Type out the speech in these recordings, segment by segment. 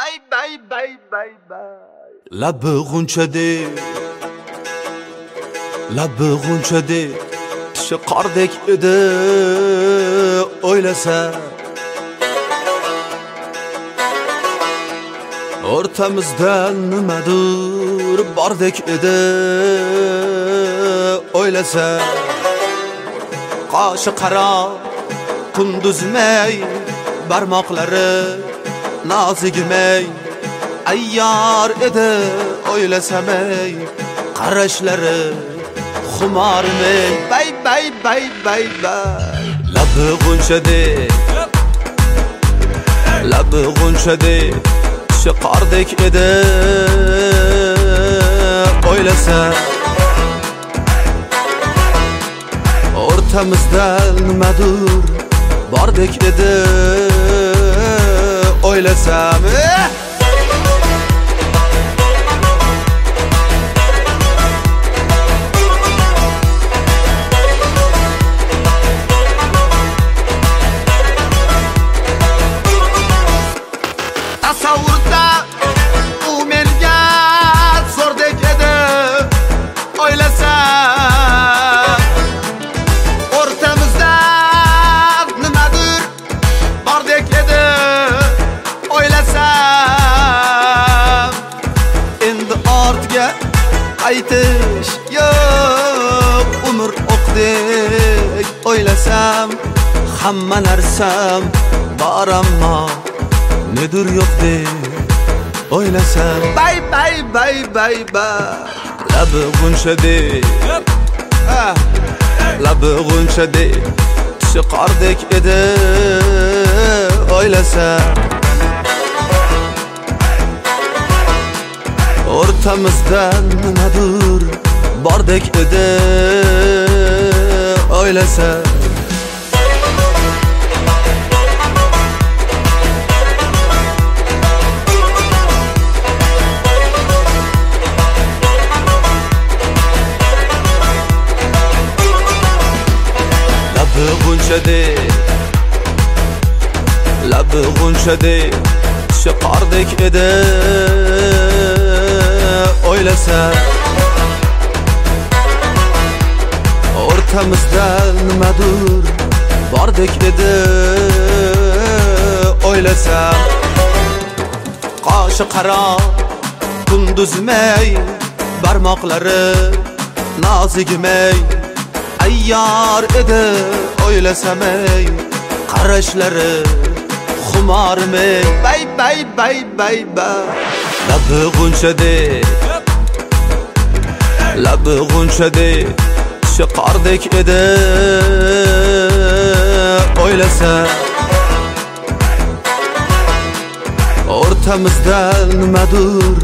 bay bay bay bay bay labi g'unchadek labi g'unchadek tishi qordek edi o'ylasa. O'rtamizda nimadir bordek edi o'ylasa. Qoshi qaro kunduzmay barmoqlari nozigmay ayyor edi o'ylasamay qarashlari xumormay bay bay bay bay bay. Labi g'unchadek labi g'unchadek tishi qordek edi o'ylasa o'rtamizda nimadir bordek edi o'ylasam eh! Qaytish yo'q umr o'qdek o'ylasam hamma narsam bor ammo nedir yo'qdek o'ylasam. Bay bay bay bay bay. Labi g'unchadek labi g'unchadek tishi qordek edi o'ylasam. O'rtamizda nimadir bordek edi o'ylasam labi g'unchadek labi g'unchadek tishi qordek edi o'ylasam o'rtamizda nimadir bordek edi o'ylasam qoshi qaro kunduzmay barmoqlari nozigmay ayyor edi o'ylasamay qarashlari xumormay bay bay bay bay bay. Labi g'unchadek labi g'unchadek tishi edi o'ylasa o'rtamizda nimadir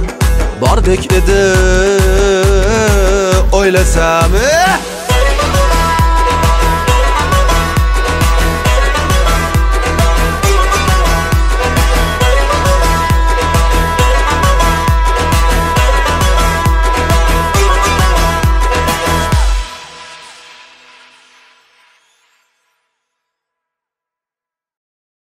bordek edi o'ylasam eh!